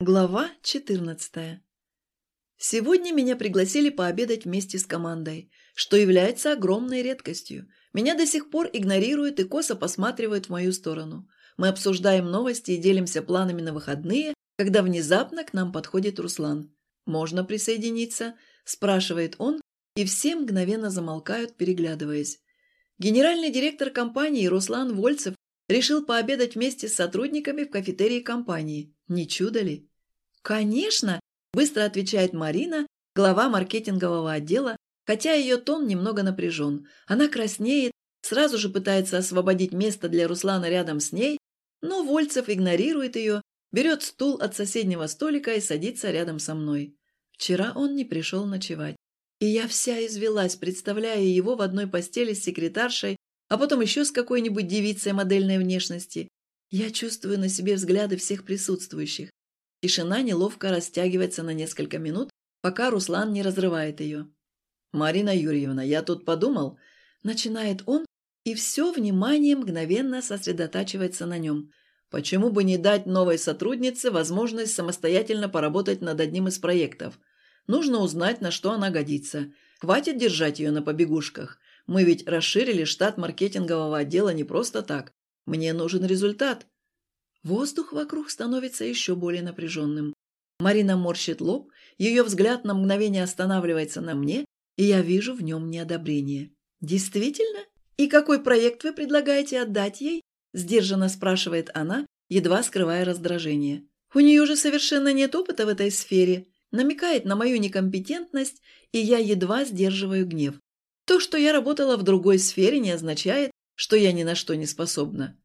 Глава 14. Сегодня меня пригласили пообедать вместе с командой, что является огромной редкостью. Меня до сих пор игнорируют и косо посматривают в мою сторону. Мы обсуждаем новости и делимся планами на выходные, когда внезапно к нам подходит Руслан. «Можно присоединиться?» – спрашивает он, и все мгновенно замолкают, переглядываясь. Генеральный директор компании Руслан Вольцев решил пообедать вместе с сотрудниками в кафетерии компании. Не чудо ли? «Конечно!» – быстро отвечает Марина, глава маркетингового отдела, хотя ее тон немного напряжен. Она краснеет, сразу же пытается освободить место для Руслана рядом с ней, но Вольцев игнорирует ее, берет стул от соседнего столика и садится рядом со мной. Вчера он не пришел ночевать. И я вся извелась, представляя его в одной постели с секретаршей, а потом еще с какой-нибудь девицей модельной внешности. Я чувствую на себе взгляды всех присутствующих. Тишина неловко растягивается на несколько минут, пока Руслан не разрывает ее. «Марина Юрьевна, я тут подумал...» Начинает он, и все внимание мгновенно сосредотачивается на нем. Почему бы не дать новой сотруднице возможность самостоятельно поработать над одним из проектов? Нужно узнать, на что она годится. Хватит держать ее на побегушках. Мы ведь расширили штат маркетингового отдела не просто так. Мне нужен результат. Воздух вокруг становится еще более напряженным. Марина морщит лоб, ее взгляд на мгновение останавливается на мне, и я вижу в нем неодобрение. «Действительно? И какой проект вы предлагаете отдать ей?» – сдержанно спрашивает она, едва скрывая раздражение. «У нее же совершенно нет опыта в этой сфере», намекает на мою некомпетентность, и я едва сдерживаю гнев. То, что я работала в другой сфере, не означает, что я ни на что не способна.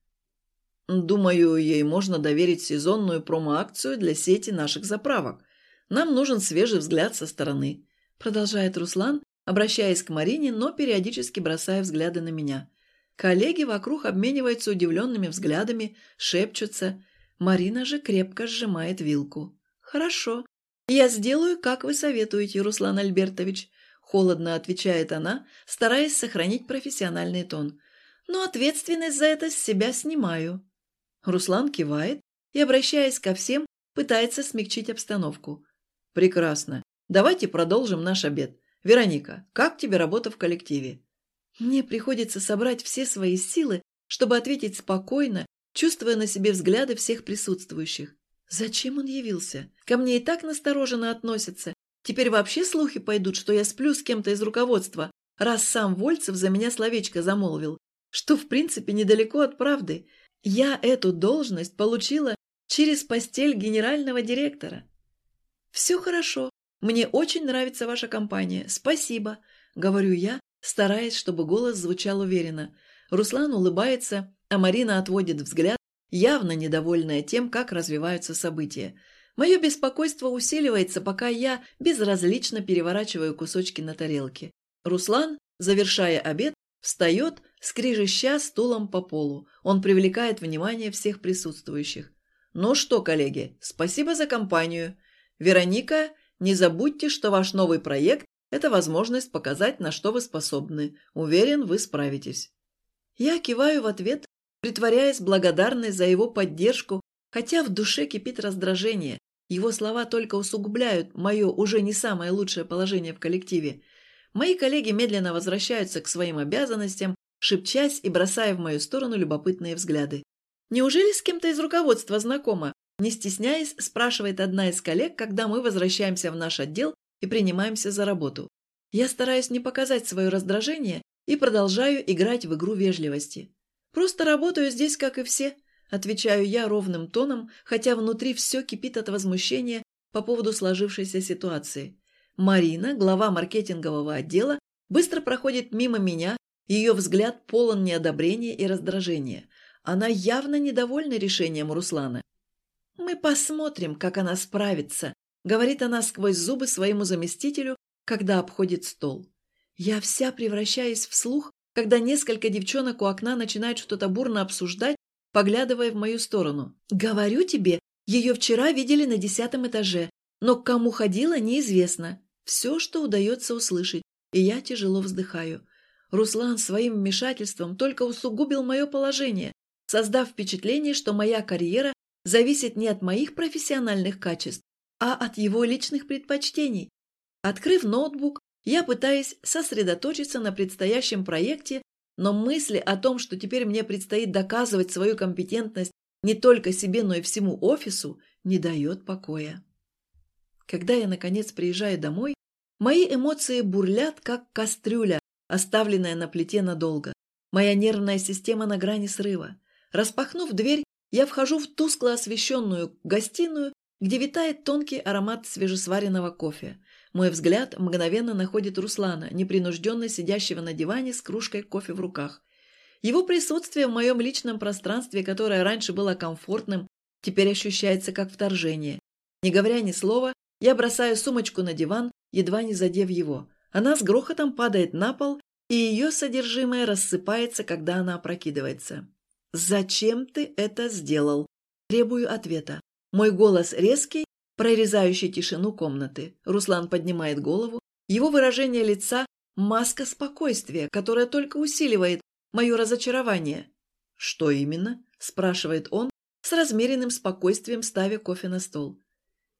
Думаю, ей можно доверить сезонную промо-акцию для сети наших заправок. Нам нужен свежий взгляд со стороны. Продолжает Руслан, обращаясь к Марине, но периодически бросая взгляды на меня. Коллеги вокруг обмениваются удивленными взглядами, шепчутся. Марина же крепко сжимает вилку. «Хорошо. Я сделаю, как вы советуете, Руслан Альбертович», – холодно отвечает она, стараясь сохранить профессиональный тон. «Но ответственность за это с себя снимаю». Руслан кивает и, обращаясь ко всем, пытается смягчить обстановку. «Прекрасно. Давайте продолжим наш обед. Вероника, как тебе работа в коллективе?» Мне приходится собрать все свои силы, чтобы ответить спокойно, чувствуя на себе взгляды всех присутствующих. Зачем он явился? Ко мне и так настороженно относятся. Теперь вообще слухи пойдут, что я сплю с кем-то из руководства, раз сам Вольцев за меня словечко замолвил, что в принципе недалеко от правды. Я эту должность получила через постель генерального директора. Все хорошо. Мне очень нравится ваша компания. Спасибо, говорю я, стараясь, чтобы голос звучал уверенно. Руслан улыбается, а Марина отводит взгляд, явно недовольная тем, как развиваются события. Мое беспокойство усиливается, пока я безразлично переворачиваю кусочки на тарелке. Руслан, завершая обед, встает, скрижища стулом по полу. Он привлекает внимание всех присутствующих. «Ну что, коллеги, спасибо за компанию. Вероника, не забудьте, что ваш новый проект – это возможность показать, на что вы способны. Уверен, вы справитесь». Я киваю в ответ, притворяясь благодарной за его поддержку, хотя в душе кипит раздражение. Его слова только усугубляют мое уже не самое лучшее положение в коллективе. Мои коллеги медленно возвращаются к своим обязанностям, шепчась и бросая в мою сторону любопытные взгляды. «Неужели с кем-то из руководства знакома?» Не стесняясь, спрашивает одна из коллег, когда мы возвращаемся в наш отдел и принимаемся за работу. Я стараюсь не показать свое раздражение и продолжаю играть в игру вежливости. «Просто работаю здесь, как и все», – отвечаю я ровным тоном, хотя внутри все кипит от возмущения по поводу сложившейся ситуации. Марина, глава маркетингового отдела, быстро проходит мимо меня ее взгляд полон неодобрения и раздражения. Она явно недовольна решением Руслана. «Мы посмотрим, как она справится», — говорит она сквозь зубы своему заместителю, когда обходит стол. Я вся превращаюсь в слух, когда несколько девчонок у окна начинают что-то бурно обсуждать, поглядывая в мою сторону. «Говорю тебе, ее вчера видели на десятом этаже, но к кому ходила, неизвестно. Все, что удается услышать, и я тяжело вздыхаю. Руслан своим вмешательством только усугубил мое положение, создав впечатление, что моя карьера зависит не от моих профессиональных качеств, а от его личных предпочтений. Открыв ноутбук, я пытаюсь сосредоточиться на предстоящем проекте, но мысли о том, что теперь мне предстоит доказывать свою компетентность не только себе, но и всему офису, не дает покоя. Когда я, наконец, приезжаю домой, мои эмоции бурлят, как кастрюля, оставленная на плите надолго. Моя нервная система на грани срыва. Распахнув дверь, я вхожу в тускло освещенную гостиную, где витает тонкий аромат свежесваренного кофе. Мой взгляд мгновенно находит Руслана, непринужденно сидящего на диване с кружкой кофе в руках. Его присутствие в моем личном пространстве, которое раньше было комфортным, теперь ощущается как вторжение. Не говоря ни слова, я бросаю сумочку на диван, едва не задев его. Она с грохотом падает на пол, и ее содержимое рассыпается, когда она опрокидывается. «Зачем ты это сделал?» Требую ответа. Мой голос резкий, прорезающий тишину комнаты. Руслан поднимает голову. Его выражение лица – маска спокойствия, которая только усиливает мое разочарование. «Что именно?» – спрашивает он, с размеренным спокойствием ставя кофе на стол.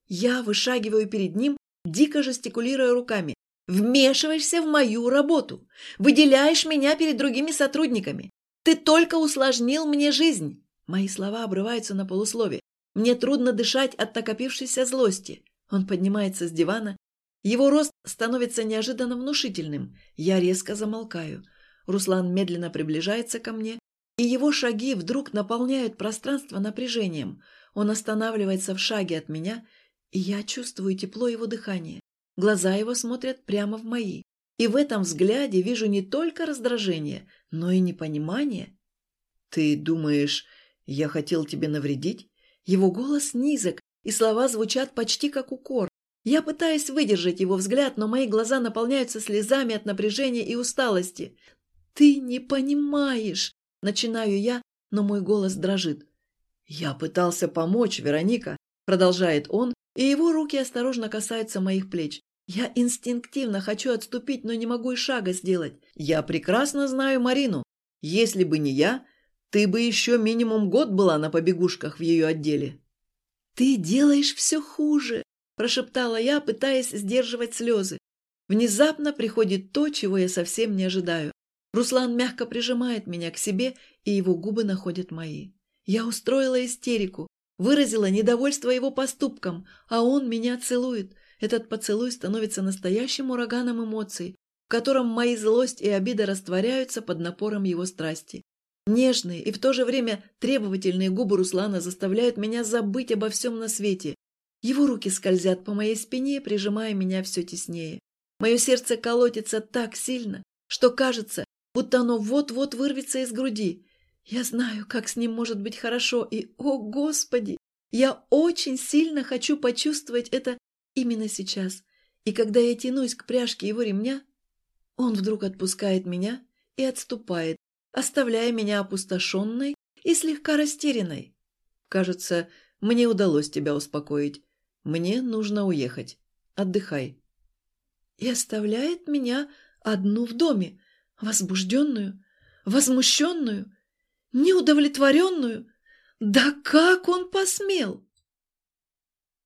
Я вышагиваю перед ним, дико жестикулируя руками. «Вмешиваешься в мою работу! Выделяешь меня перед другими сотрудниками! Ты только усложнил мне жизнь!» Мои слова обрываются на полуслове. Мне трудно дышать от накопившейся злости. Он поднимается с дивана. Его рост становится неожиданно внушительным. Я резко замолкаю. Руслан медленно приближается ко мне, и его шаги вдруг наполняют пространство напряжением. Он останавливается в шаге от меня, я чувствую тепло его дыхания. Глаза его смотрят прямо в мои. И в этом взгляде вижу не только раздражение, но и непонимание. «Ты думаешь, я хотел тебе навредить?» Его голос низок, и слова звучат почти как укор. Я пытаюсь выдержать его взгляд, но мои глаза наполняются слезами от напряжения и усталости. «Ты не понимаешь!» – начинаю я, но мой голос дрожит. «Я пытался помочь, Вероника», – продолжает он, и его руки осторожно касаются моих плеч. Я инстинктивно хочу отступить, но не могу и шага сделать. Я прекрасно знаю Марину. Если бы не я, ты бы еще минимум год была на побегушках в ее отделе. «Ты делаешь все хуже», – прошептала я, пытаясь сдерживать слезы. Внезапно приходит то, чего я совсем не ожидаю. Руслан мягко прижимает меня к себе, и его губы находят мои. Я устроила истерику, выразила недовольство его поступком, а он меня целует – этот поцелуй становится настоящим ураганом эмоций, в котором мои злость и обида растворяются под напором его страсти. Нежные и в то же время требовательные губы Руслана заставляют меня забыть обо всем на свете. Его руки скользят по моей спине, прижимая меня все теснее. Мое сердце колотится так сильно, что кажется, будто оно вот-вот вырвется из груди. Я знаю, как с ним может быть хорошо, и, о Господи, я очень сильно хочу почувствовать это Именно сейчас. И когда я тянусь к пряжке его ремня, он вдруг отпускает меня и отступает, оставляя меня опустошенной и слегка растерянной. Кажется, мне удалось тебя успокоить. Мне нужно уехать. Отдыхай. И оставляет меня одну в доме, возбужденную, возмущенную, неудовлетворенную. Да как он посмел?